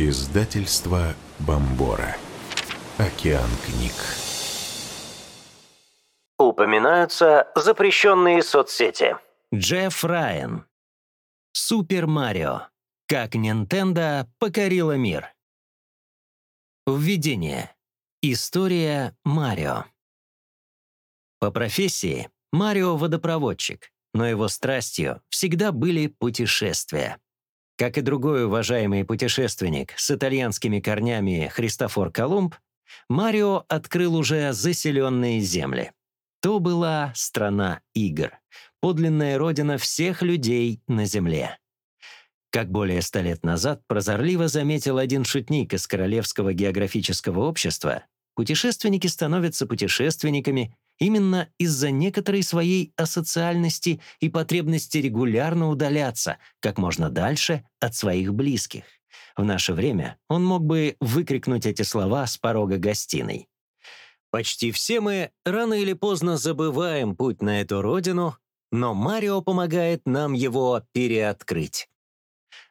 Издательство Бомбора. Океан книг. Упоминаются запрещенные соцсети. Джефф Райан. Супер Марио. Как Nintendo покорила мир. Введение. История Марио. По профессии Марио — водопроводчик, но его страстью всегда были путешествия. Как и другой уважаемый путешественник с итальянскими корнями Христофор Колумб, Марио открыл уже заселенные земли. То была страна игр, подлинная родина всех людей на Земле. Как более ста лет назад прозорливо заметил один шутник из Королевского географического общества, путешественники становятся путешественниками именно из-за некоторой своей асоциальности и потребности регулярно удаляться как можно дальше от своих близких. В наше время он мог бы выкрикнуть эти слова с порога гостиной. Почти все мы рано или поздно забываем путь на эту родину, но Марио помогает нам его переоткрыть.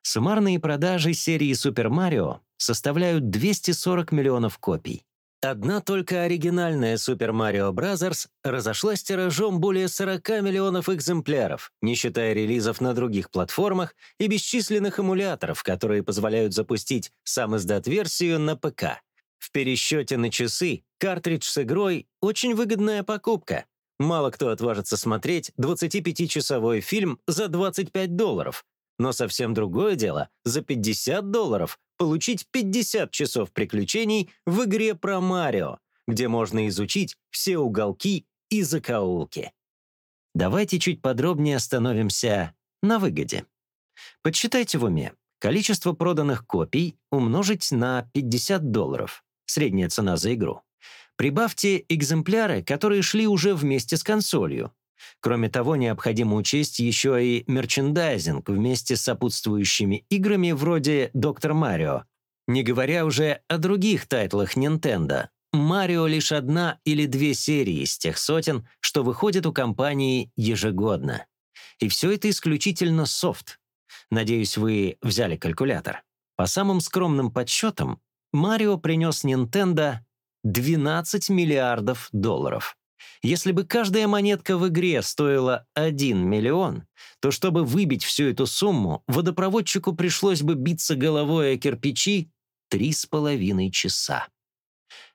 Суммарные продажи серии Super Mario составляют 240 миллионов копий. Одна только оригинальная Super Mario Bros. разошлась тиражом более 40 миллионов экземпляров, не считая релизов на других платформах и бесчисленных эмуляторов, которые позволяют запустить сам издат-версию на ПК. В пересчете на часы картридж с игрой — очень выгодная покупка. Мало кто отважится смотреть 25-часовой фильм за 25 долларов, но совсем другое дело — за 50 долларов получить 50 часов приключений в игре про Марио, где можно изучить все уголки и закоулки. Давайте чуть подробнее остановимся на выгоде. Подсчитайте в уме. Количество проданных копий умножить на 50 долларов. Средняя цена за игру. Прибавьте экземпляры, которые шли уже вместе с консолью. Кроме того, необходимо учесть еще и мерчендайзинг вместе с сопутствующими играми вроде «Доктор Марио». Не говоря уже о других тайтлах Nintendo. «Марио» — лишь одна или две серии из тех сотен, что выходят у компании ежегодно. И все это исключительно софт. Надеюсь, вы взяли калькулятор. По самым скромным подсчетам, Марио принес Nintendo 12 миллиардов долларов. Если бы каждая монетка в игре стоила 1 миллион, то чтобы выбить всю эту сумму, водопроводчику пришлось бы биться головой о кирпичи три с половиной часа.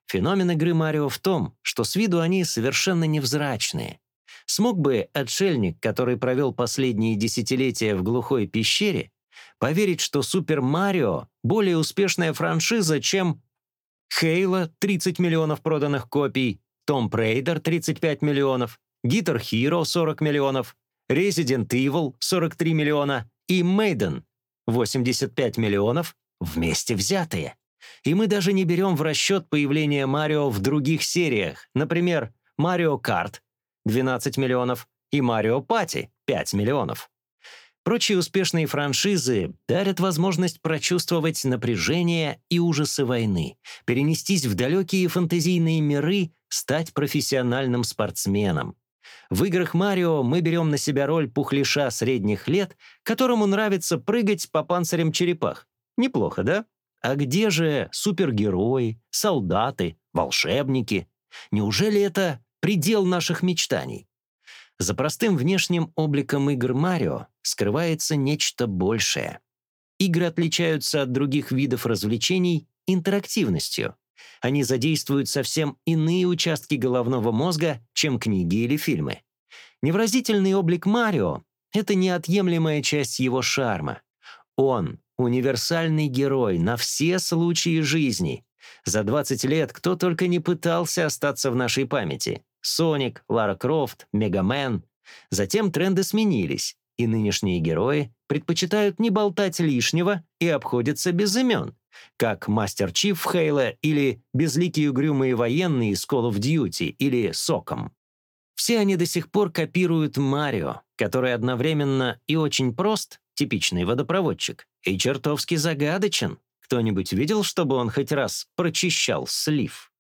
Феномен игры Марио в том, что с виду они совершенно невзрачные. Смог бы отшельник, который провел последние десятилетия в глухой пещере, поверить, что Super Mario — более успешная франшиза, чем Halo — 30 миллионов проданных копий, Tomb Raider 35 миллионов, Guitar Hero 40 миллионов, Resident Evil 43 миллиона и Madden 85 миллионов вместе взятые. И мы даже не берем в расчет появление Марио в других сериях, например, Mario Kart 12 миллионов и Марио Пати 5 миллионов. Прочие успешные франшизы дарят возможность прочувствовать напряжение и ужасы войны, перенестись в далекие фантазийные миры, стать профессиональным спортсменом. В играх Марио мы берем на себя роль пухлиша средних лет, которому нравится прыгать по панцирям черепах. Неплохо, да? А где же супергерои, солдаты, волшебники? Неужели это предел наших мечтаний? За простым внешним обликом игр Марио скрывается нечто большее. Игры отличаются от других видов развлечений интерактивностью. Они задействуют совсем иные участки головного мозга, чем книги или фильмы. Невразительный облик Марио — это неотъемлемая часть его шарма. Он — универсальный герой на все случаи жизни. За 20 лет кто только не пытался остаться в нашей памяти. Соник, Лара Крофт, Мегамен. Затем тренды сменились, и нынешние герои предпочитают не болтать лишнего и обходятся без имен, как Мастер Чиф Хейла или безликие угрюмые военные из Call of Duty или Соком. Все они до сих пор копируют Марио, который одновременно и очень прост, типичный водопроводчик, и чертовски загадочен. Кто-нибудь видел, чтобы он хоть раз прочищал слив?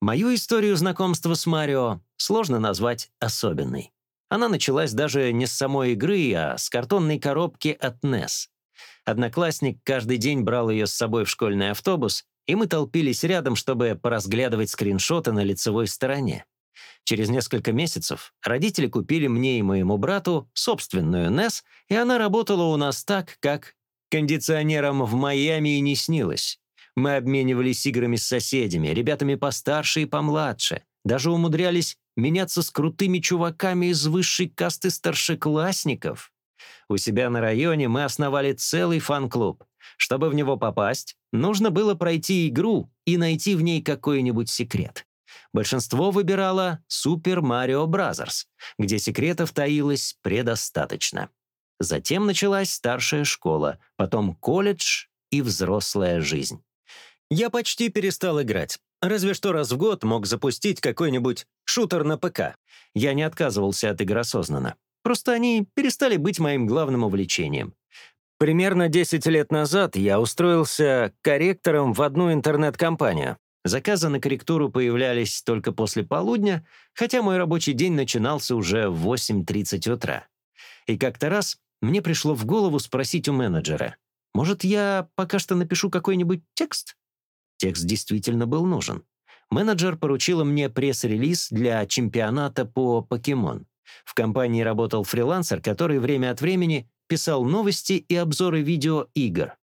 Мою историю знакомства с Марио сложно назвать особенной. Она началась даже не с самой игры, а с картонной коробки от NES. Одноклассник каждый день брал ее с собой в школьный автобус, и мы толпились рядом, чтобы поразглядывать скриншоты на лицевой стороне. Через несколько месяцев родители купили мне и моему брату собственную NES, и она работала у нас так, как кондиционером в Майами и не снилось. Мы обменивались играми с соседями, ребятами постарше и помладше. Даже умудрялись меняться с крутыми чуваками из высшей касты старшеклассников. У себя на районе мы основали целый фан-клуб. Чтобы в него попасть, нужно было пройти игру и найти в ней какой-нибудь секрет. Большинство выбирало Super Mario Bros., где секретов таилось предостаточно. Затем началась старшая школа, потом колледж и взрослая жизнь. Я почти перестал играть. Разве что раз в год мог запустить какой-нибудь шутер на ПК. Я не отказывался от игр осознанно. Просто они перестали быть моим главным увлечением. Примерно 10 лет назад я устроился корректором в одну интернет-компанию. Заказы на корректуру появлялись только после полудня, хотя мой рабочий день начинался уже в 8.30 утра. И как-то раз мне пришло в голову спросить у менеджера, «Может, я пока что напишу какой-нибудь текст?» Текст действительно был нужен. Менеджер поручила мне пресс-релиз для чемпионата по покемон. В компании работал фрилансер, который время от времени писал новости и обзоры видеоигр.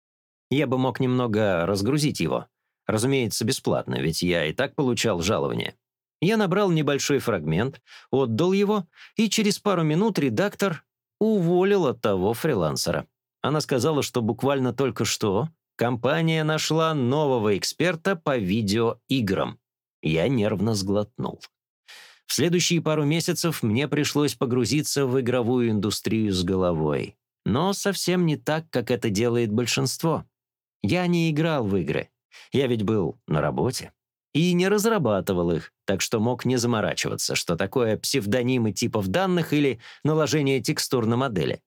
Я бы мог немного разгрузить его. Разумеется, бесплатно, ведь я и так получал жалование. Я набрал небольшой фрагмент, отдал его, и через пару минут редактор уволил от того фрилансера. Она сказала, что буквально только что компания нашла нового эксперта по видеоиграм. Я нервно сглотнул. В следующие пару месяцев мне пришлось погрузиться в игровую индустрию с головой. Но совсем не так, как это делает большинство. Я не играл в игры. Я ведь был на работе. И не разрабатывал их, так что мог не заморачиваться, что такое псевдонимы типов данных или наложение текстур на модели.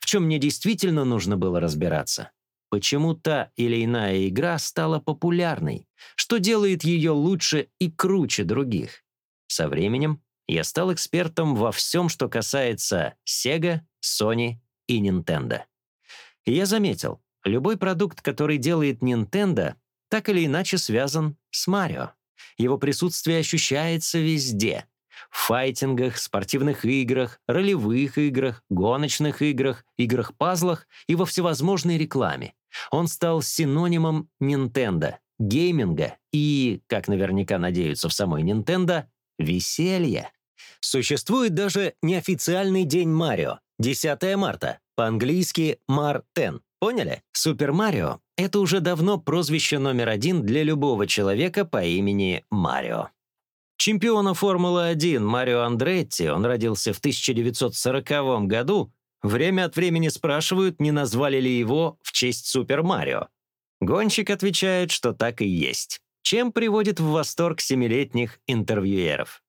В чем мне действительно нужно было разбираться. Почему та или иная игра стала популярной? Что делает ее лучше и круче других? Со временем я стал экспертом во всем, что касается Sega, Sony и Nintendo. И я заметил, любой продукт, который делает Nintendo, так или иначе связан с Марио. Его присутствие ощущается везде. В файтингах, спортивных играх, ролевых играх, гоночных играх, играх-пазлах и во всевозможной рекламе. Он стал синонимом Nintendo, гейминга и, как наверняка надеются в самой Nintendo, веселья. Существует даже неофициальный день Марио, 10 марта, по-английски Мар-10. Поняли? Супер Марио — это уже давно прозвище номер один для любого человека по имени Марио. Чемпиона Формулы-1 Марио Андретти, он родился в 1940 году, время от времени спрашивают, не назвали ли его в честь Супер Марио. Гонщик отвечает, что так и есть, чем приводит в восторг семилетних интервьюеров.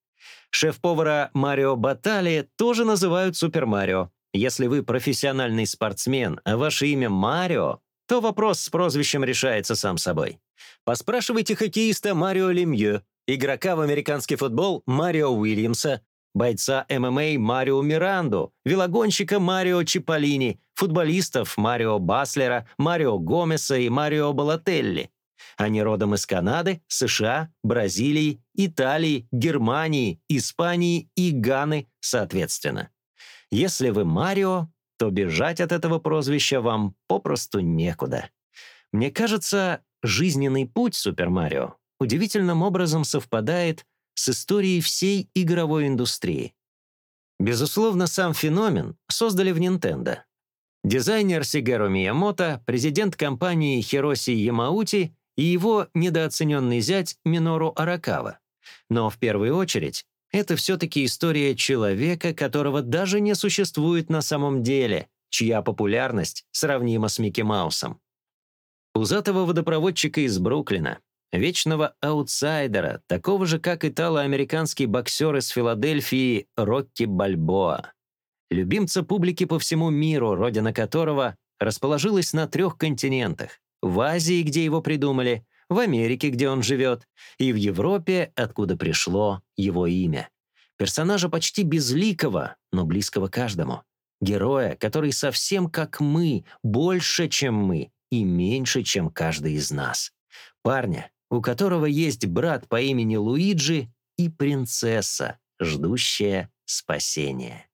Шеф-повара Марио Батали тоже называют Супер Марио, если вы профессиональный спортсмен, а ваше имя Марио, то вопрос с прозвищем решается сам собой. Поспрашивайте хоккеиста Марио Лемье, игрока в американский футбол Марио Уильямса, бойца ММА Марио Миранду, велогонщика Марио Чиполлини, футболистов Марио Баслера, Марио Гомеса и Марио Балателли. Они родом из Канады, США, Бразилии, Италии, Германии, Испании и Ганы, соответственно. Если вы Марио, то бежать от этого прозвища вам попросту некуда. Мне кажется, жизненный путь Супер Марио удивительным образом совпадает с историей всей игровой индустрии. Безусловно, сам феномен создали в Nintendo. Дизайнер Сигару Миямото, президент компании Хироси Ямаути и его недооцененный зять Минору Аракава. Но в первую очередь это все-таки история человека, которого даже не существует на самом деле, чья популярность сравнима с Микки Маусом. Пузатого водопроводчика из Бруклина, вечного аутсайдера, такого же, как итало-американский боксер из Филадельфии Рокки Бальбоа. Любимца публики по всему миру, родина которого расположилась на трех континентах. В Азии, где его придумали, в Америке, где он живет, и в Европе, откуда пришло его имя. Персонажа почти безликого, но близкого каждому. Героя, который совсем как мы, больше, чем мы, и меньше, чем каждый из нас. Парня, у которого есть брат по имени Луиджи и принцесса, ждущая спасения.